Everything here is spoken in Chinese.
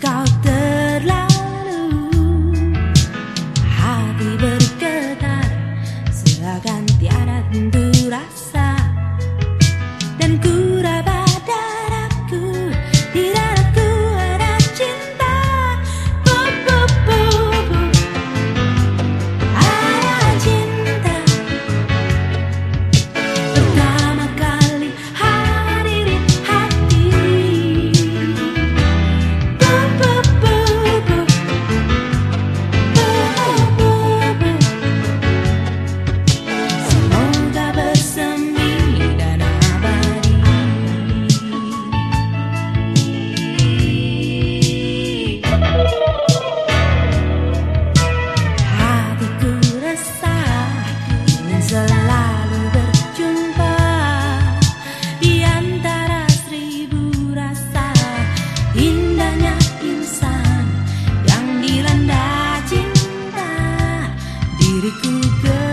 God. 不得